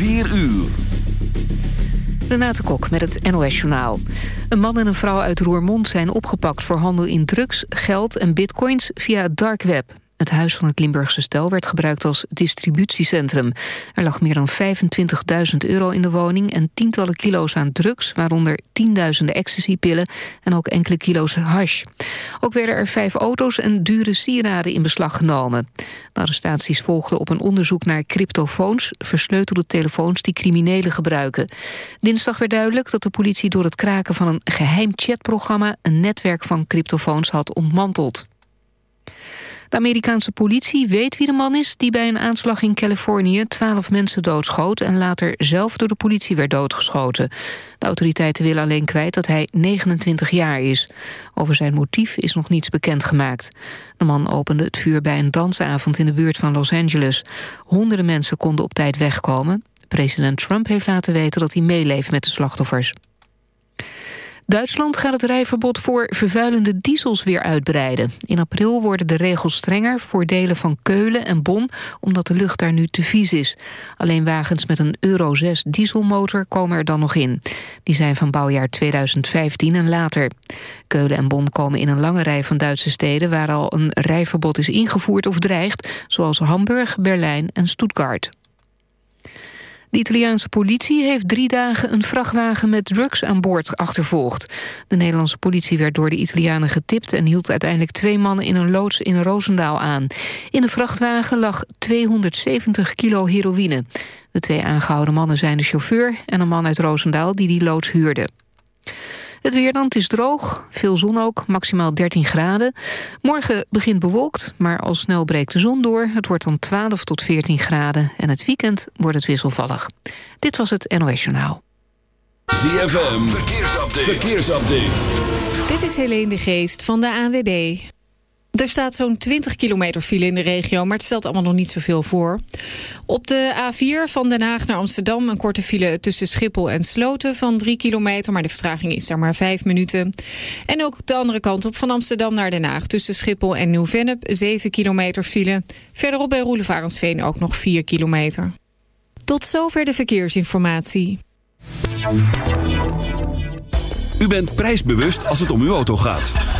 4 uur. Renate Kok met het NOS Journaal. Een man en een vrouw uit Roermond zijn opgepakt voor handel in drugs, geld en bitcoins via het dark web. Het huis van het Limburgse stel werd gebruikt als distributiecentrum. Er lag meer dan 25.000 euro in de woning en tientallen kilo's aan drugs... waaronder tienduizenden ecstasypillen en ook enkele kilo's hash. Ook werden er vijf auto's en dure sieraden in beslag genomen. De arrestaties volgden op een onderzoek naar cryptofoons... versleutelde telefoons die criminelen gebruiken. Dinsdag werd duidelijk dat de politie door het kraken van een geheim chatprogramma... een netwerk van cryptofoons had ontmanteld. De Amerikaanse politie weet wie de man is... die bij een aanslag in Californië twaalf mensen doodschoot... en later zelf door de politie werd doodgeschoten. De autoriteiten willen alleen kwijt dat hij 29 jaar is. Over zijn motief is nog niets bekendgemaakt. De man opende het vuur bij een dansavond in de buurt van Los Angeles. Honderden mensen konden op tijd wegkomen. President Trump heeft laten weten dat hij meeleeft met de slachtoffers. Duitsland gaat het rijverbod voor vervuilende diesels weer uitbreiden. In april worden de regels strenger voor delen van Keulen en Bonn... omdat de lucht daar nu te vies is. Alleen wagens met een Euro 6 dieselmotor komen er dan nog in. Die zijn van bouwjaar 2015 en later. Keulen en Bonn komen in een lange rij van Duitse steden... waar al een rijverbod is ingevoerd of dreigt... zoals Hamburg, Berlijn en Stuttgart. De Italiaanse politie heeft drie dagen een vrachtwagen met drugs aan boord achtervolgd. De Nederlandse politie werd door de Italianen getipt... en hield uiteindelijk twee mannen in een loods in Roosendaal aan. In de vrachtwagen lag 270 kilo heroïne. De twee aangehouden mannen zijn de chauffeur en een man uit Roosendaal die die loods huurde. Het weer dan, het is droog, veel zon ook, maximaal 13 graden. Morgen begint bewolkt, maar al snel breekt de zon door. Het wordt dan 12 tot 14 graden en het weekend wordt het wisselvallig. Dit was het NOS Journaal. ZFM, verkeersupdate. verkeersupdate. Dit is Helene de Geest van de ANWB. Er staat zo'n 20 kilometer file in de regio, maar het stelt allemaal nog niet zoveel voor. Op de A4 van Den Haag naar Amsterdam een korte file tussen Schiphol en Sloten van 3 kilometer, maar de vertraging is daar maar 5 minuten. En ook de andere kant op van Amsterdam naar Den Haag tussen Schiphol en Nieuw-Vennep 7 kilometer file. Verderop bij Roelevarensveen ook nog 4 kilometer. Tot zover de verkeersinformatie. U bent prijsbewust als het om uw auto gaat.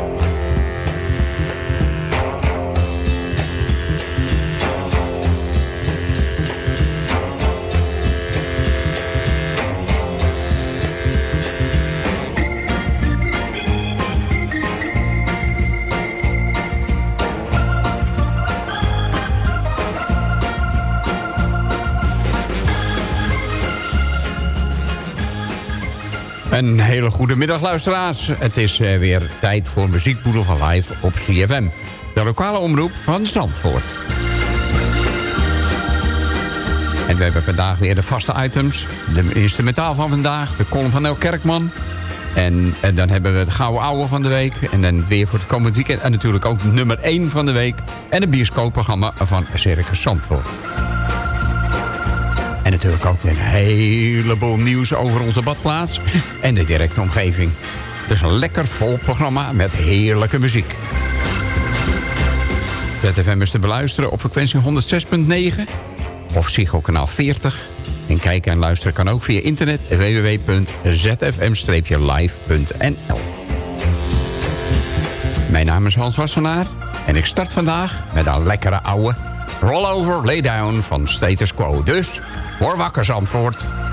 Een hele goede middag luisteraars. Het is eh, weer tijd voor Muziekboedel van Live op CFM. De lokale omroep van Zandvoort. En we hebben vandaag weer de vaste items. De instrumentaal van vandaag, de column van El Kerkman. En, en dan hebben we het gouden ouwe van de week. En dan het weer voor het komend weekend. En natuurlijk ook nummer 1 van de week. En het bioscoopprogramma van Circus Zandvoort. Natuurlijk ook een heleboel nieuws over onze badplaats en de directe omgeving. Dus een lekker vol programma met heerlijke muziek. ZFM is te beluisteren op frequentie 106.9 of Psycho kanaal 40. En kijken en luisteren kan ook via internet www.zfm-live.nl Mijn naam is Hans Wassenaar en ik start vandaag met een lekkere oude rollover laydown van Status Quo. Dus, hoor wakker Zandvoort.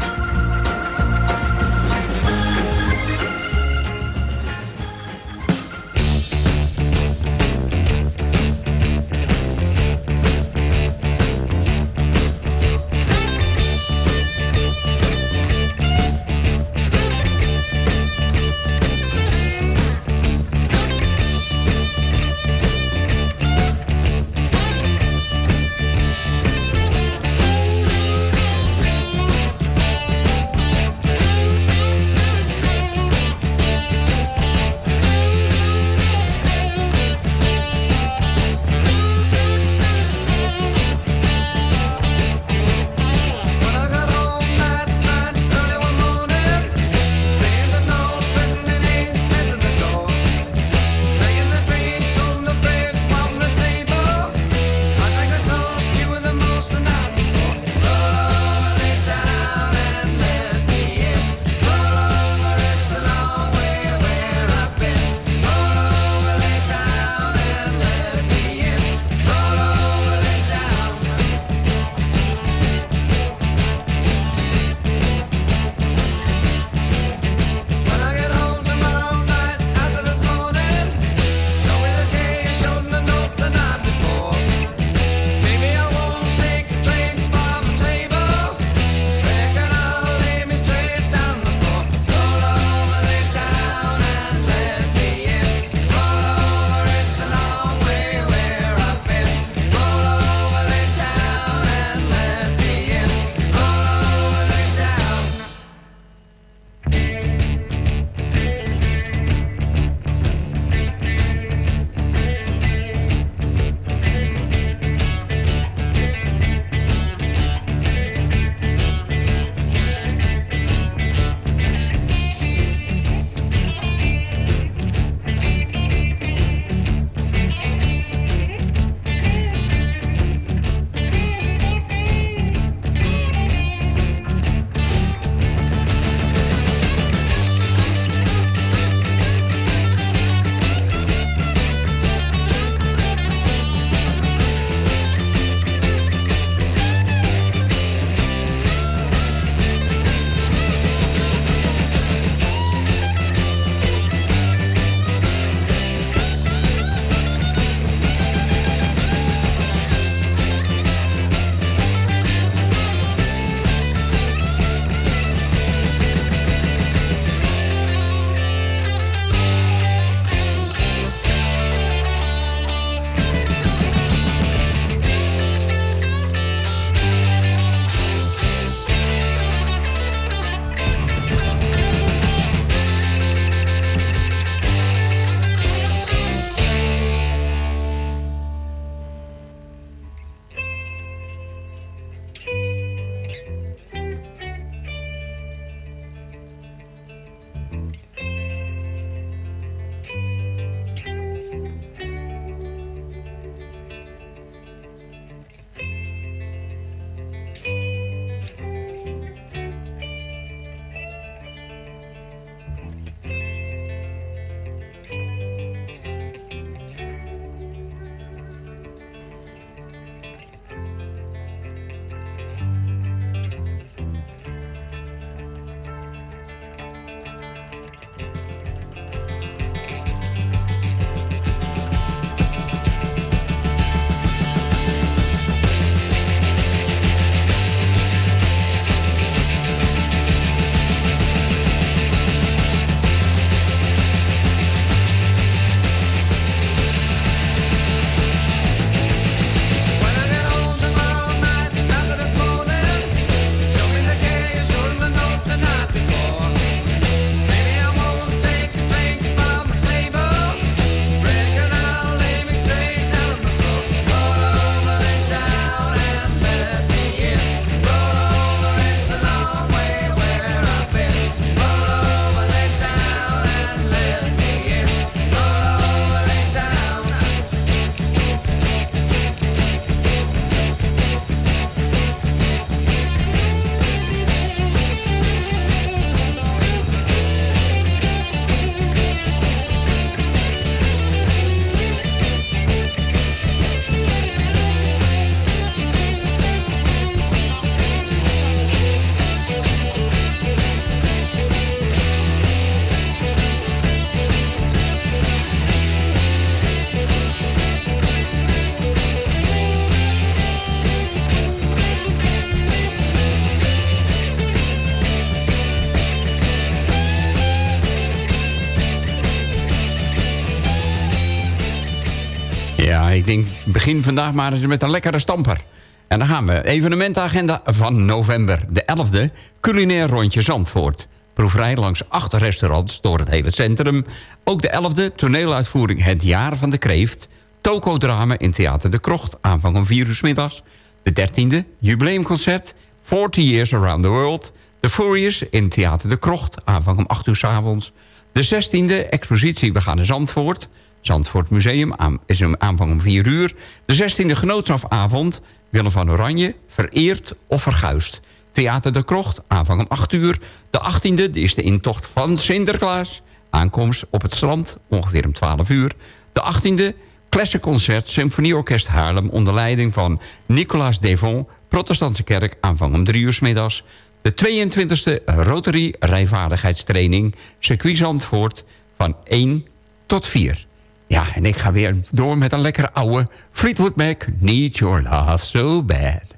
Begin vandaag maar eens met een lekkere stamper. En dan gaan we. Evenementagenda van november. De 11e, culinair rondje Zandvoort. Proeverij langs acht restaurants door het hele centrum. Ook de 11e, toneeluitvoering Het Jaar van de Kreeft. Tokodrama in Theater de Krocht, aanvang om 4 uur middags. De 13e, jubileumconcert 40 Years Around the World. De Furious in Theater de Krocht, aanvang om 8 uur 's avonds. De 16e, expositie We gaan naar Zandvoort. Zandvoort Museum is een aanvang om 4 uur. De 16e genootschapavond, Willem van Oranje, vereerd of verguist. Theater de Krocht, aanvang om 8 uur. De 18e is de intocht van Sinterklaas. Aankomst op het strand, ongeveer om 12 uur. De 18e, Classic Symfonieorkest Haarlem... onder leiding van Nicolaas Devon, Protestantse Kerk... aanvang om 3 uur 's middags. De 22e Rotary Rijvaardigheidstraining, circuit Zandvoort... van 1 tot 4. Ja, en ik ga weer door met een lekkere oude Fleetwood Mac. Need your love so bad.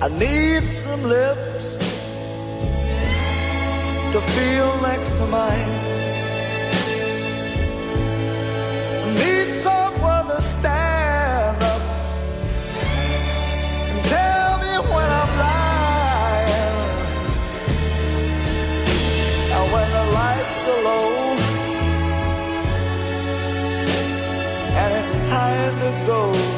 I need some lips to feel next to mine. I need someone to stand up and tell me when I'm lying. And when the lights are low and it's time to go,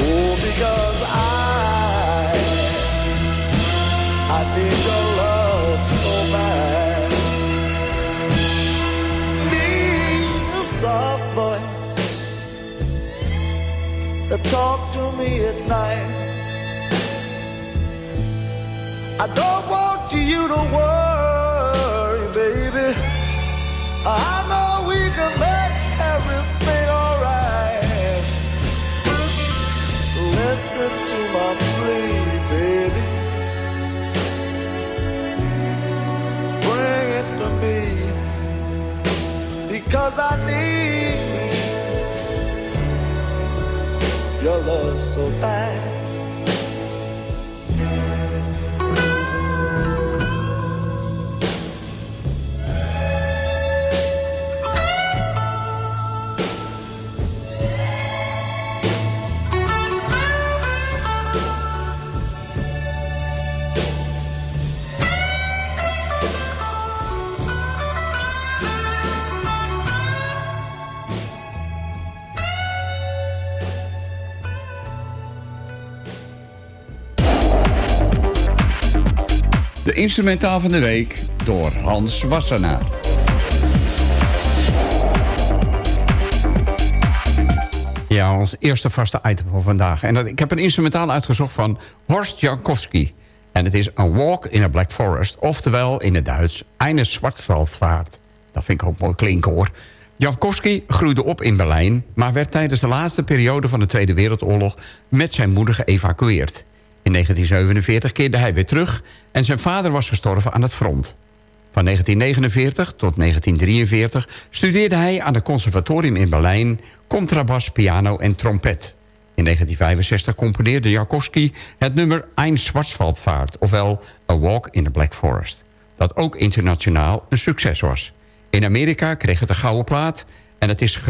Oh, because I, I need your love so bad. Need a soft voice talk to me at night. I don't want you to worry, because I need your love so bad. Instrumentaal van de week door Hans Wassenaar. Ja, ons eerste vaste item voor vandaag. En ik heb een instrumentaal uitgezocht van Horst Jankowski. En het is A Walk in a Black Forest. Oftewel in het Duits, Eine Zwartveldvaart. Dat vind ik ook mooi klinken hoor. Jankowski groeide op in Berlijn... maar werd tijdens de laatste periode van de Tweede Wereldoorlog... met zijn moeder geëvacueerd. In 1947 keerde hij weer terug... en zijn vader was gestorven aan het front. Van 1949 tot 1943 studeerde hij aan het conservatorium in Berlijn... contrabas, piano en trompet. In 1965 componeerde Jankowski het nummer Ein Schwarzwaldvaart... ofwel A Walk in the Black Forest... dat ook internationaal een succes was. In Amerika kreeg het een gouden plaat... en het is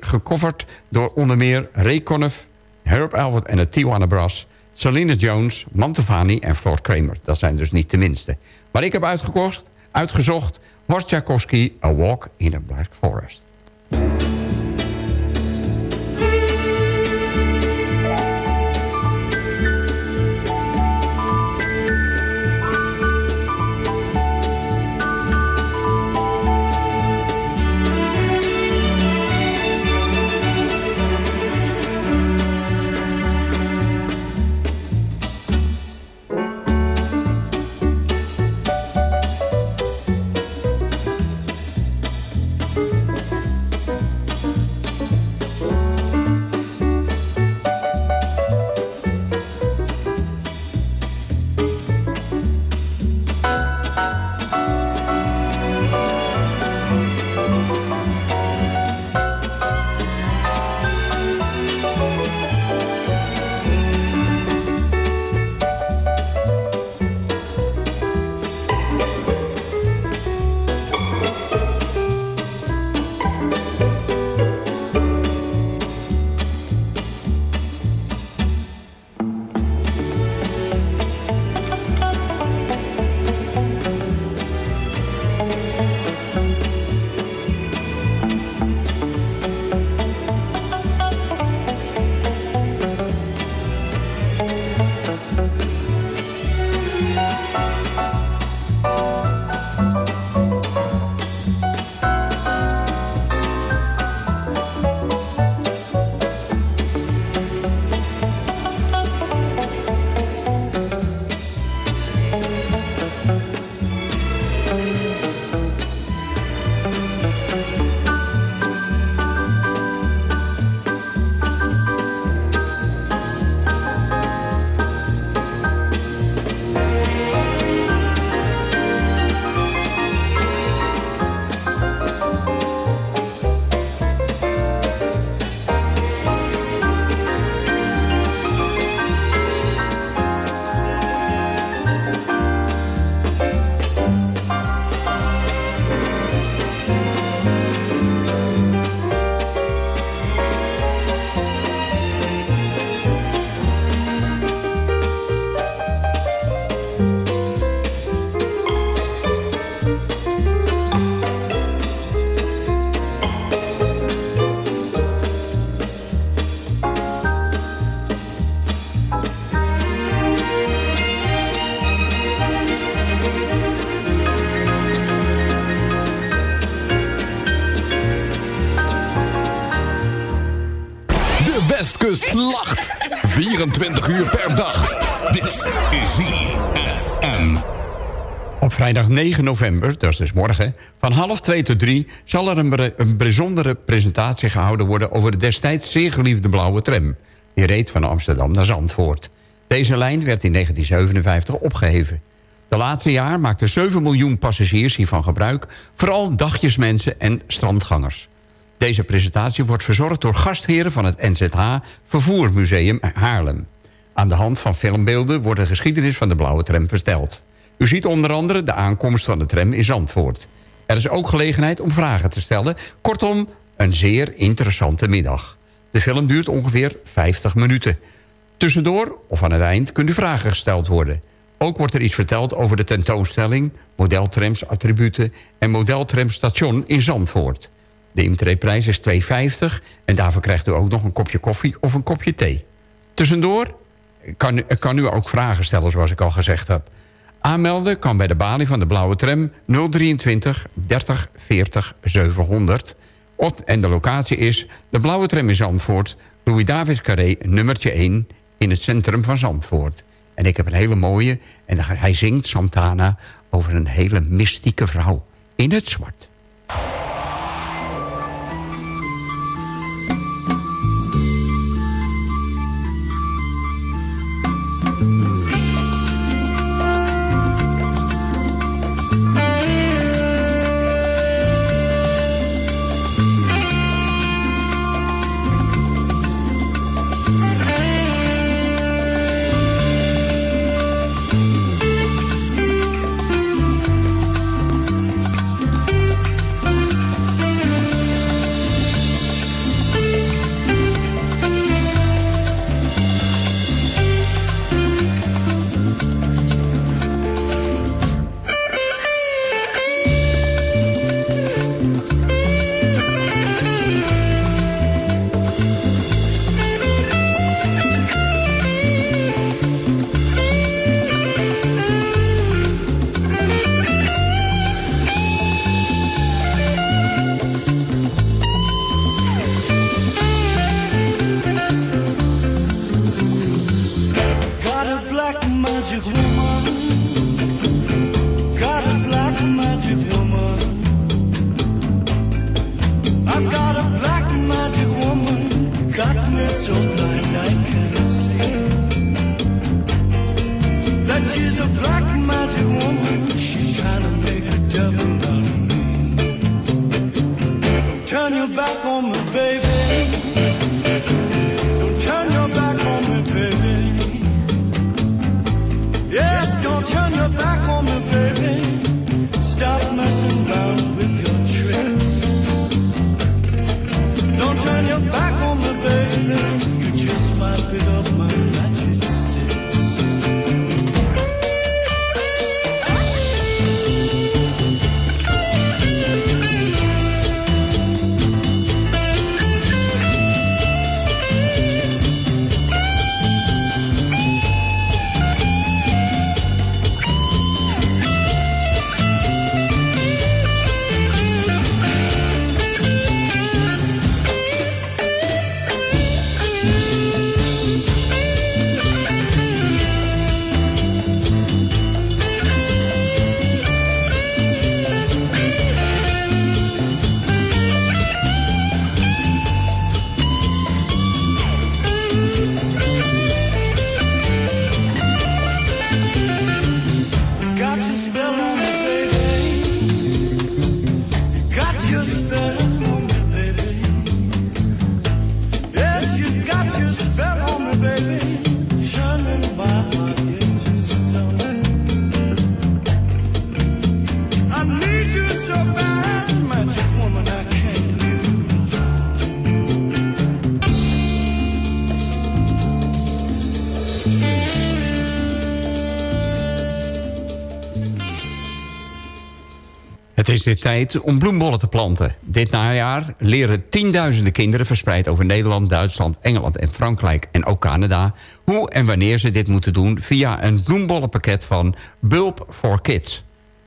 gecoverd door onder meer Ray Conniff... Herb Alford en de Tijuana Brass... Selena Jones, Mantovani en Floyd Kramer. Dat zijn dus niet de minste. Maar ik heb uitgekocht, uitgezocht... Jankowski, A Walk in a Black Forest. Westkust lacht. 24 uur per dag. Dit is ZFM. Op vrijdag 9 november, dat is dus morgen, van half 2 tot 3... zal er een, een bijzondere presentatie gehouden worden... over de destijds zeer geliefde blauwe tram. Die reed van Amsterdam naar Zandvoort. Deze lijn werd in 1957 opgeheven. De laatste jaar maakten 7 miljoen passagiers hiervan gebruik... vooral dagjesmensen en strandgangers. Deze presentatie wordt verzorgd door gastheren van het NZH Vervoermuseum Haarlem. Aan de hand van filmbeelden wordt de geschiedenis van de blauwe tram verteld. U ziet onder andere de aankomst van de tram in Zandvoort. Er is ook gelegenheid om vragen te stellen. Kortom, een zeer interessante middag. De film duurt ongeveer 50 minuten. Tussendoor of aan het eind kunnen vragen gesteld worden. Ook wordt er iets verteld over de tentoonstelling... modeltrams attributen en modeltramstation in Zandvoort. De intreeprijs is 2,50 en daarvoor krijgt u ook nog een kopje koffie of een kopje thee. Tussendoor kan, kan u ook vragen stellen, zoals ik al gezegd heb. Aanmelden kan bij de balie van de blauwe tram 023 30 40 700. Of, en de locatie is de blauwe tram in Zandvoort, Louis Davids Carré, nummertje 1... in het centrum van Zandvoort. En ik heb een hele mooie... en hij zingt, Santana, over een hele mystieke vrouw... in het zwart. Is tijd om bloembollen te planten. Dit najaar leren tienduizenden kinderen verspreid over Nederland, Duitsland, Engeland en Frankrijk en ook Canada... hoe en wanneer ze dit moeten doen via een bloembollenpakket van Bulb for Kids.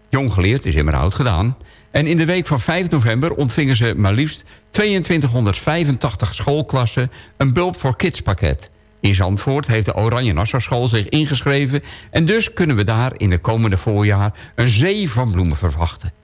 Jong geleerd is immer oud gedaan. En in de week van 5 november ontvingen ze maar liefst 2285 schoolklassen een Bulb for Kids pakket. In Zandvoort heeft de Oranje Nassau School zich ingeschreven... en dus kunnen we daar in de komende voorjaar een zee van bloemen verwachten.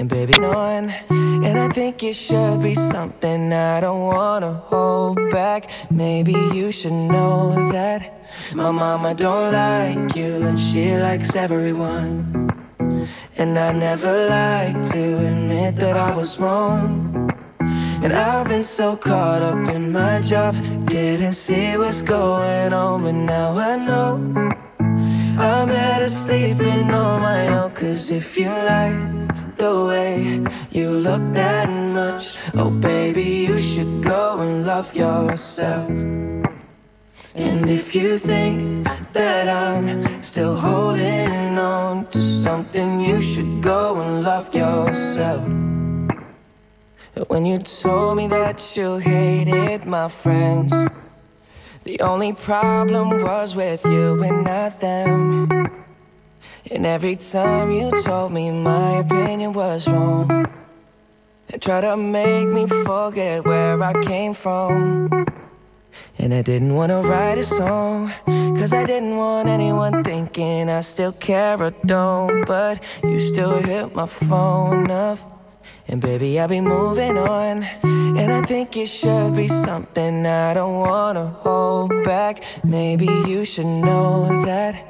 and baby, on, and I think it should be something I don't wanna hold back. Maybe you should know that my mama don't like you and she likes everyone. And I never like to admit that I was wrong. And I've been so caught up in my job, didn't see what's going on, but now I know. I'm better sleeping on my own, cause if you like the way you look that much, oh baby, you should go and love yourself. And if you think that I'm still holding on to something, you should go and love yourself. When you told me that you hated my friends, the only problem was with you and not them. And every time you told me my opinion was wrong, and tried to make me forget where I came from. And I didn't wanna write a song, cause I didn't want anyone thinking I still care or don't. But you still hit my phone up. And baby, I'll be moving on. And I think it should be something I don't wanna hold back. Maybe you should know that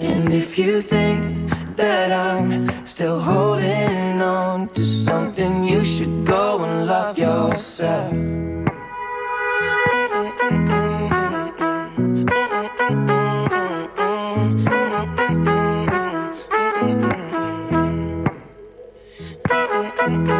And if you think that I'm still holding on to something, you should go and love yourself.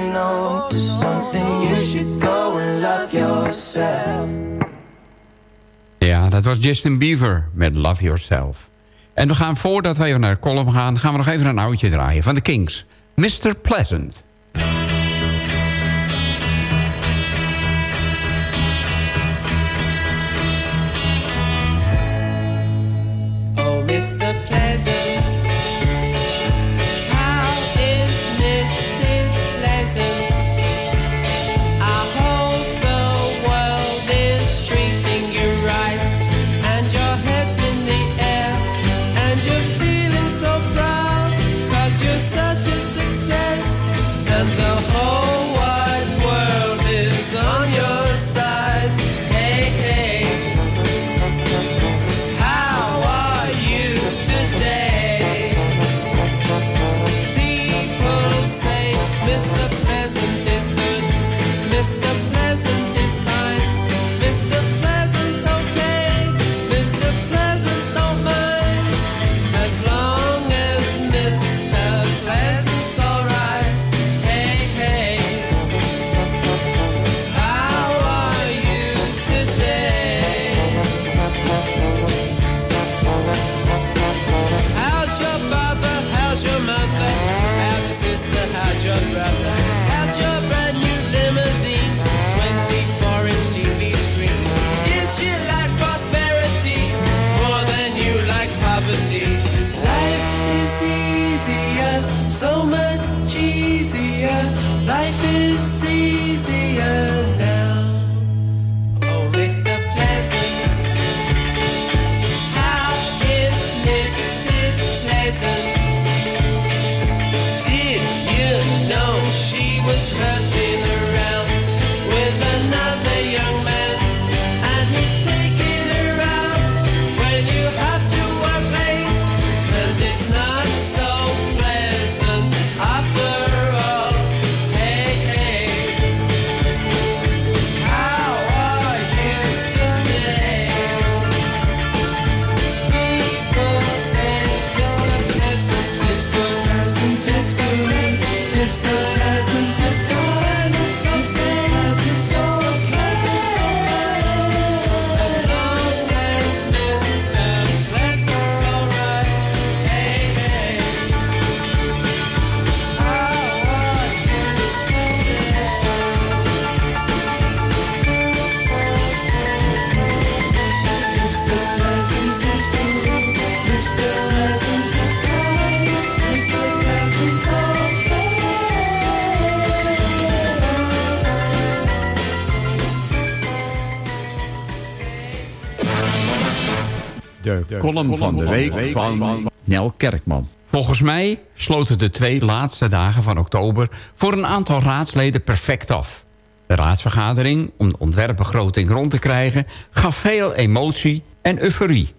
Ja, dat was Justin Bieber met Love Yourself. En we gaan voordat even naar de column gaan... gaan we nog even een oudje draaien van de Kings. Mr. Pleasant. Column van de week van Nel Kerkman. Volgens mij sloten de twee laatste dagen van oktober... voor een aantal raadsleden perfect af. De raadsvergadering, om de ontwerpbegroting rond te krijgen... gaf veel emotie en euforie.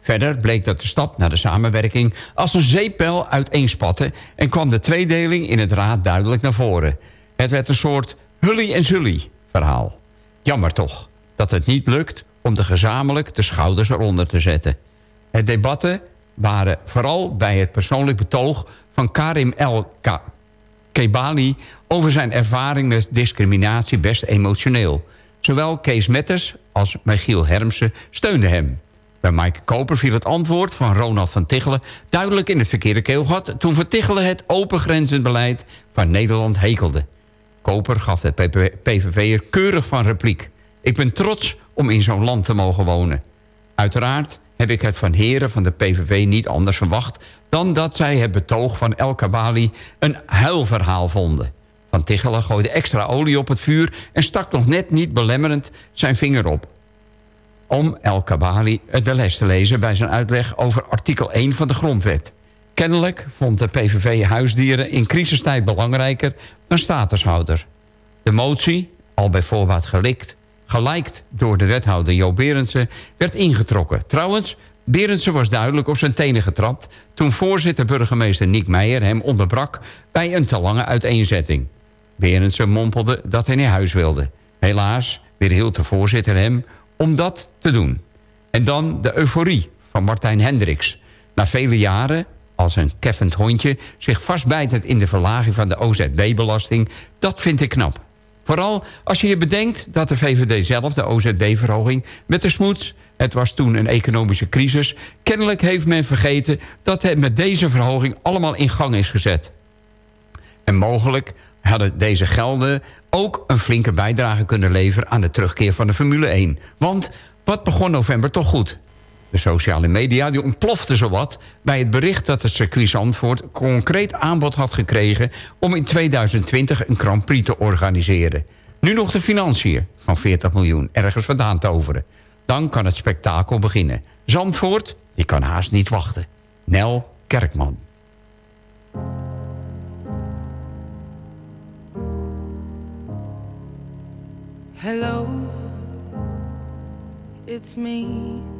Verder bleek dat de stap naar de samenwerking... als een zeepbel uiteenspatte... en kwam de tweedeling in het raad duidelijk naar voren. Het werd een soort hully en zully verhaal. Jammer toch dat het niet lukt om de gezamenlijk de schouders eronder te zetten. Het debatten waren vooral bij het persoonlijk betoog van Karim El Ka Kebali... over zijn ervaring met discriminatie best emotioneel. Zowel Kees Metters als Michiel Hermsen steunden hem. Bij Maaike Koper viel het antwoord van Ronald van Tichelen... duidelijk in het verkeerde keelgat... toen Van Tichelen het open grenzenbeleid van Nederland hekelde. Koper gaf de PVV'er keurig van repliek. Ik ben trots om in zo'n land te mogen wonen. Uiteraard heb ik het van heren van de PVV niet anders verwacht... dan dat zij het betoog van El Kabali een huilverhaal vonden. Van Tichelen gooide extra olie op het vuur... en stak nog net niet belemmerend zijn vinger op. Om El Kabali de les te lezen bij zijn uitleg over artikel 1 van de grondwet. Kennelijk vond de PVV huisdieren in crisistijd belangrijker dan statushouder. De motie, al bij voorbaat gelikt, geliked door de wethouder Jo Berendsen, werd ingetrokken. Trouwens, Berendsen was duidelijk op zijn tenen getrapt... toen voorzitter burgemeester Nick Meijer hem onderbrak... bij een te lange uiteenzetting. Berendsen mompelde dat hij naar huis wilde. Helaas weerhield de voorzitter hem om dat te doen. En dan de euforie van Martijn Hendricks. Na vele jaren, als een keffend hondje... zich vastbijtend in de verlaging van de OZB-belasting... dat vind ik knap. Vooral als je je bedenkt dat de VVD zelf de OZB-verhoging met de smoets... het was toen een economische crisis... kennelijk heeft men vergeten dat het met deze verhoging allemaal in gang is gezet. En mogelijk hadden deze gelden ook een flinke bijdrage kunnen leveren... aan de terugkeer van de Formule 1. Want wat begon november toch goed? De sociale media die ontplofte zowat bij het bericht dat het circuit Zandvoort concreet aanbod had gekregen om in 2020 een Grand Prix te organiseren. Nu nog de financiën van 40 miljoen ergens vandaan toveren. Dan kan het spektakel beginnen. Zandvoort, die kan haast niet wachten. Nel Kerkman. Hello, it's me.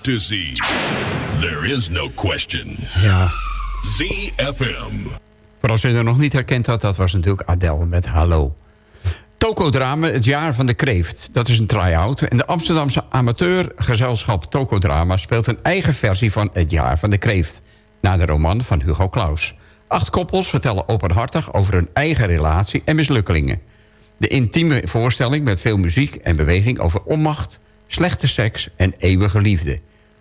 to Z? There is no question. Ja. ZFM. Voor als u er nog niet herkend had, dat was natuurlijk Adele met Hallo. Tokodrama, het jaar van de kreeft. Dat is een try-out. En de Amsterdamse amateurgezelschap Tokodrama... speelt een eigen versie van het jaar van de kreeft. Naar de roman van Hugo Claus. Acht koppels vertellen openhartig over hun eigen relatie en mislukkelingen. De intieme voorstelling met veel muziek en beweging over onmacht... slechte seks en eeuwige liefde.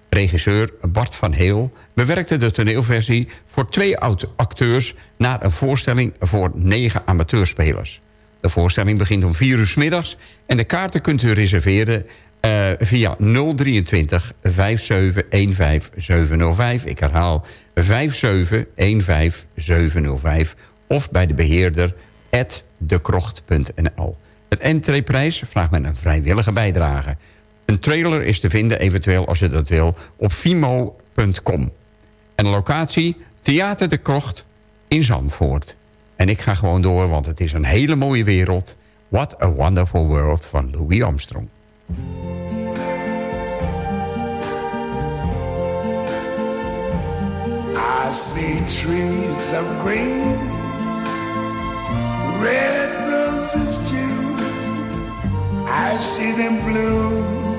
Regisseur Bart van Heel bewerkte de toneelversie voor twee acteurs... naar een voorstelling voor negen amateurspelers. De voorstelling begint om 4 uur 's middags... en de kaarten kunt u reserveren eh, via 023 5715 705. Ik herhaal 5715 705. Of bij de beheerder dekrocht.nl. Het entreeprijs vraagt men een vrijwillige bijdrage. Een trailer is te vinden, eventueel als je dat wil, op fimo.com. En de locatie Theater de Krocht in Zandvoort. En ik ga gewoon door, want het is een hele mooie wereld. What a Wonderful World van Louis Armstrong. I see trees of green, red roses too. I see them bloom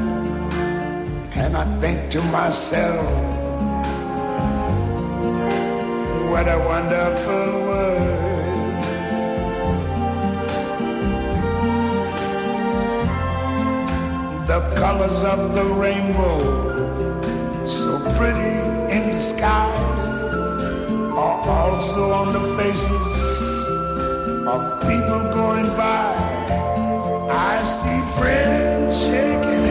and I think to myself, what a wonderful world. The colors of the rainbow, so pretty in the sky are also on the faces of people going by. I see friends shaking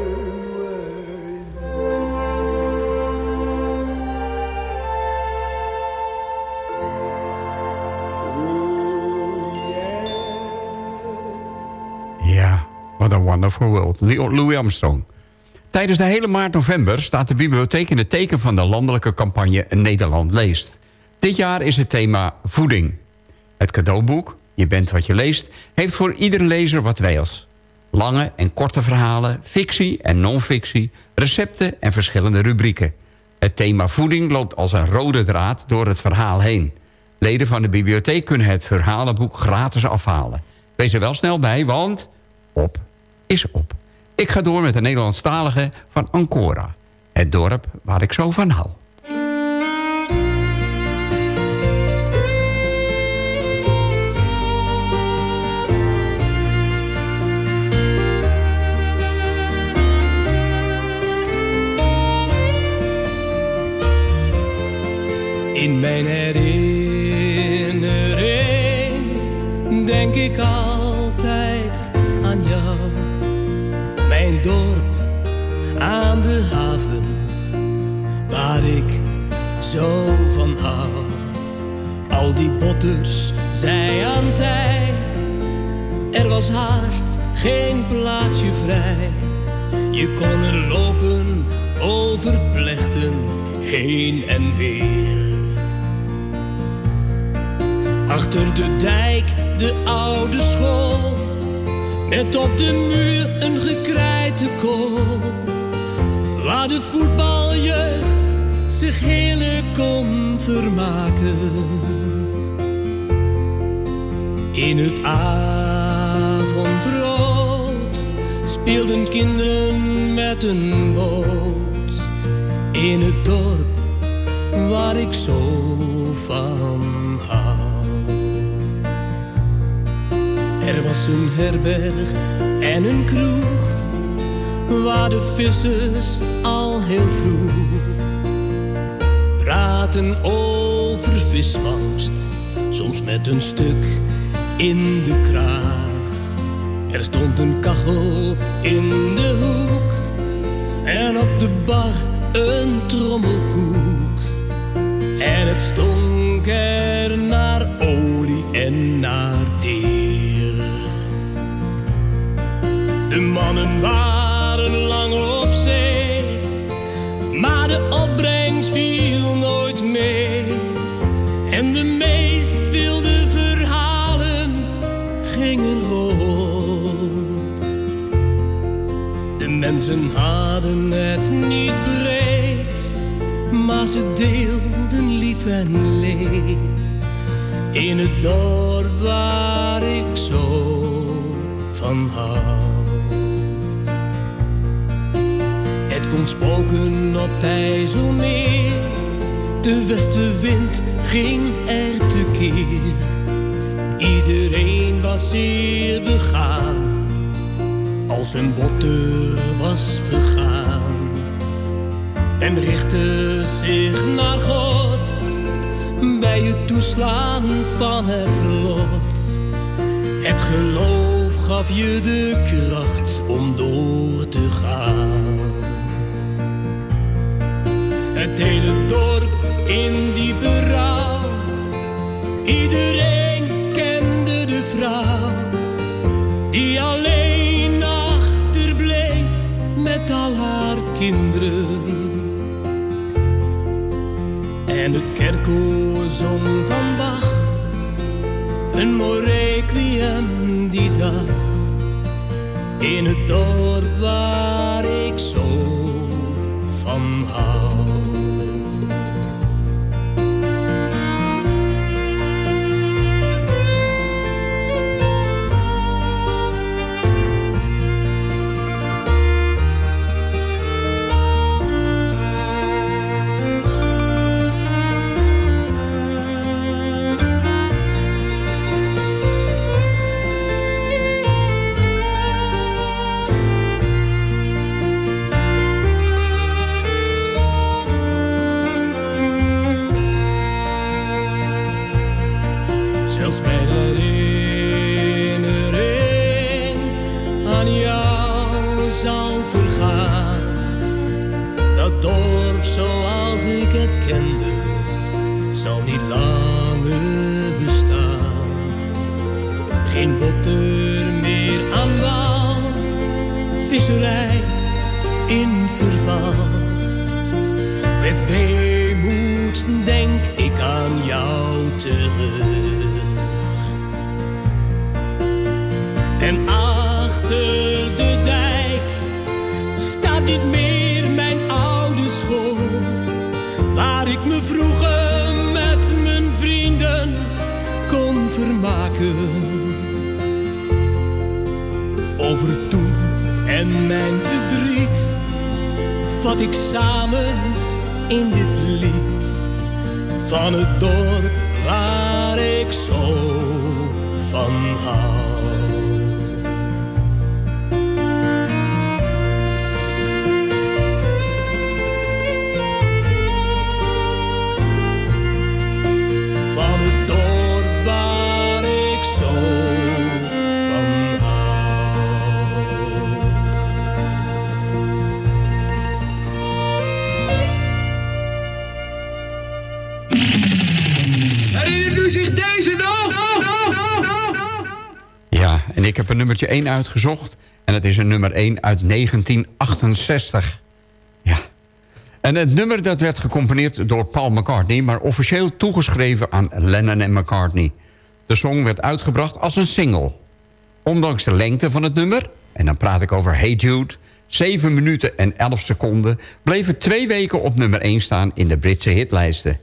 wonderful world. Louis Armstrong. Tijdens de hele maart november staat de bibliotheek in het teken van de landelijke campagne Nederland leest. Dit jaar is het thema voeding. Het cadeauboek, Je bent wat je leest, heeft voor iedere lezer wat wijls. Lange en korte verhalen, fictie en non-fictie, recepten en verschillende rubrieken. Het thema voeding loopt als een rode draad door het verhaal heen. Leden van de bibliotheek kunnen het verhalenboek gratis afhalen. Wees er wel snel bij, want op is op. Ik ga door met de Nederlandstalige van Ancora. Het dorp waar ik zo van hou. In mijn herinnering denk ik altijd Mijn dorp aan de haven, waar ik zo van hou. Al die botters, zij aan zij. Er was haast geen plaatsje vrij. Je kon er lopen over plechten heen en weer. Achter de dijk de oude school. Met op de muur een gekrijte kool. Waar de voetbaljeugd zich heerlijk kon vermaken. In het avondrood speelden kinderen met een boot. In het dorp waar ik zo van Er was een herberg en een kroeg, waar de vissers al heel vroeg praten over visvangst, soms met een stuk in de kraag. Er stond een kachel in de hoek en op de bar een trommelkoek. En het stonk er naar olie en naar teer. De mannen waren lang op zee, maar de opbrengst viel nooit mee. En de meest wilde verhalen gingen rond. De mensen hadden het niet breed, maar ze deelden lief en leed. In het dorp waar ik zo van hou. Spoken op het IJsselmeer. De westenwind ging er tekeer. Iedereen was zeer begaan. Als een botter was vergaan. En richtte zich naar God. Bij het toeslaan van het lot. Het geloof gaf je de kracht om door te gaan. Het hele dorp in die berouw. Iedereen kende de vrouw. Die alleen achterbleef met al haar kinderen. En het kerkoor zong van Bach. Een mooi requiem die dag. In het dorp waar ik zo zal vergaan. Dat dorp zoals ik het kende, zal niet langer bestaan. Geen boter meer aan wal, visserij in verval. Met weemoed denk ik aan jou terug. En achter ik me vroeger met mijn vrienden kon vermaken. Over toen en mijn verdriet vat ik samen in dit lied van het dorp waar ik zo van hou. Een nummertje 1 uitgezocht. En het is een nummer 1 uit 1968. Ja. En het nummer dat werd gecomponeerd door Paul McCartney... maar officieel toegeschreven aan Lennon en McCartney. De song werd uitgebracht als een single. Ondanks de lengte van het nummer... en dan praat ik over Hey Jude... 7 minuten en 11 seconden... bleef twee weken op nummer 1 staan in de Britse hitlijsten.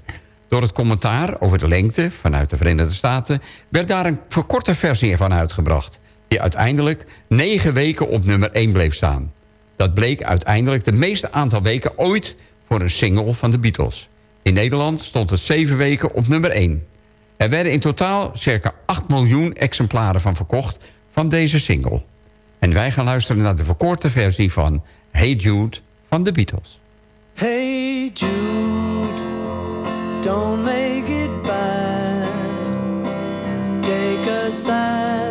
Door het commentaar over de lengte vanuit de Verenigde Staten... werd daar een verkorte versie van uitgebracht... die uiteindelijk 9 weken op nummer 1 bleef staan. Dat bleek uiteindelijk de meeste aantal weken ooit voor een single van de Beatles. In Nederland stond het 7 weken op nummer 1. Er werden in totaal circa 8 miljoen exemplaren van verkocht van deze single. En wij gaan luisteren naar de verkorte versie van Hey Jude van de Beatles. Hey Jude, don't make it bad. Take a sad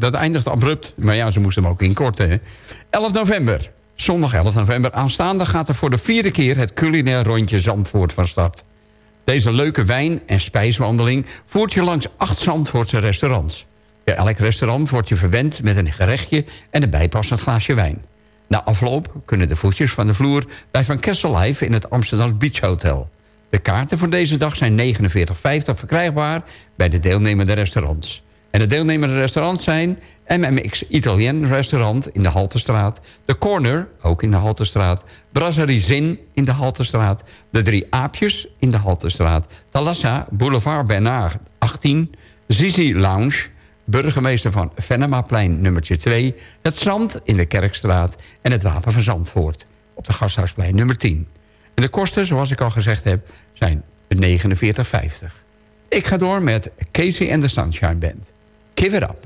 dat, eindigt abrupt. Maar ja, ze moesten hem ook inkorten. Hè. 11 november. Zondag 11 november. Aanstaande gaat er voor de vierde keer... het culinair rondje Zandvoort van start. Deze leuke wijn- en spijswandeling... voert je langs acht Zandvoortse restaurants. Bij elk restaurant wordt je verwend met een gerechtje... en een bijpassend glaasje wijn. Na afloop kunnen de voetjes van de vloer... bij Van Kessel Live in het Amsterdam Beach Hotel. De kaarten voor deze dag zijn 49,50 verkrijgbaar... bij de deelnemende restaurants. En de deelnemende restaurants zijn... MMX Italien Restaurant in de Haltestraat... De Corner, ook in de Haltestraat... Brasserie Zin in de Haltestraat... De Drie Aapjes in de Haltestraat... Talassa Boulevard Bernard 18... Zizi Lounge... Burgemeester van Venemaplein nummertje 2... Het Zand in de Kerkstraat... en het Wapen van Zandvoort op de Gasthuisplein nummer 10. En de kosten, zoals ik al gezegd heb, zijn 49,50. Ik ga door met Casey and the Sunshine Band. Give it up.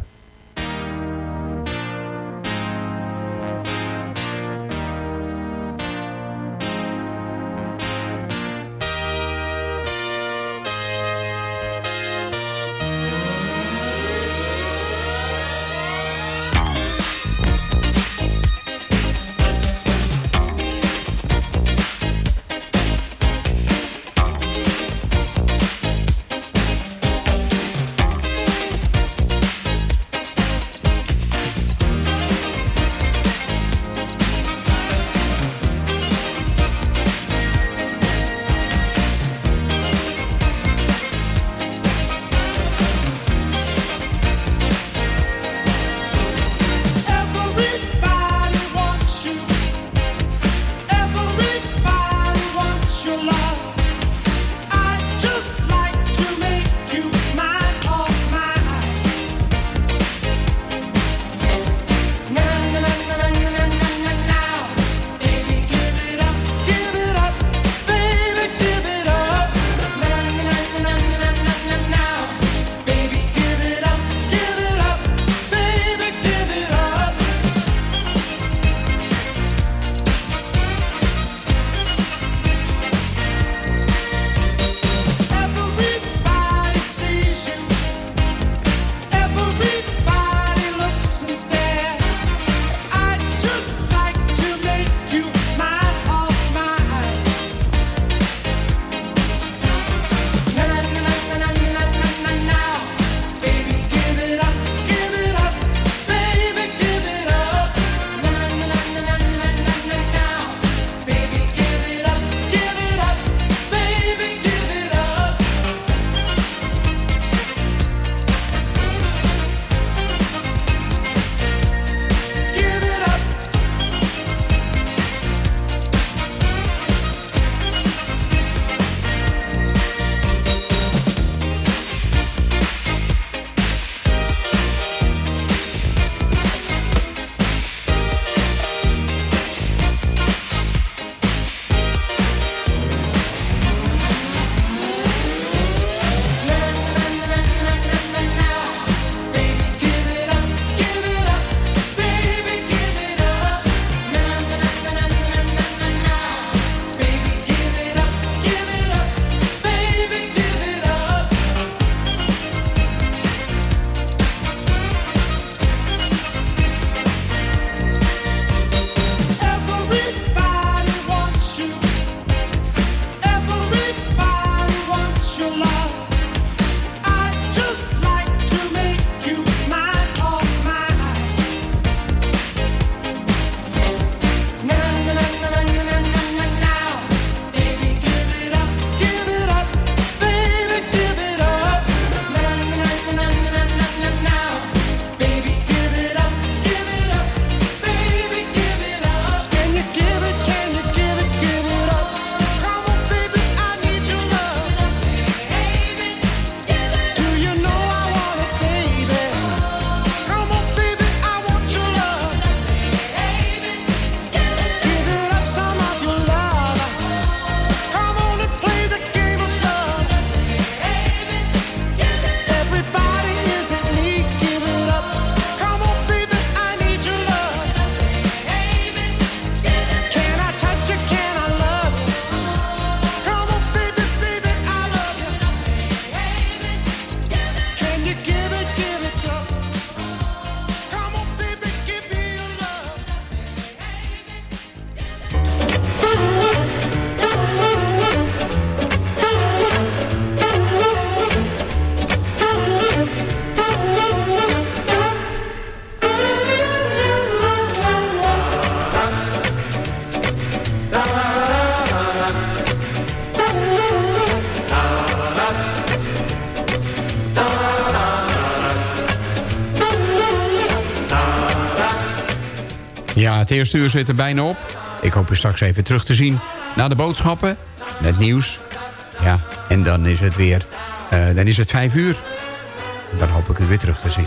Eerste uur zit er bijna op. Ik hoop u straks even terug te zien na de boodschappen. Met nieuws. Ja, en dan is het weer... eh, dan is het vijf uur. Dan hoop ik u weer terug te zien.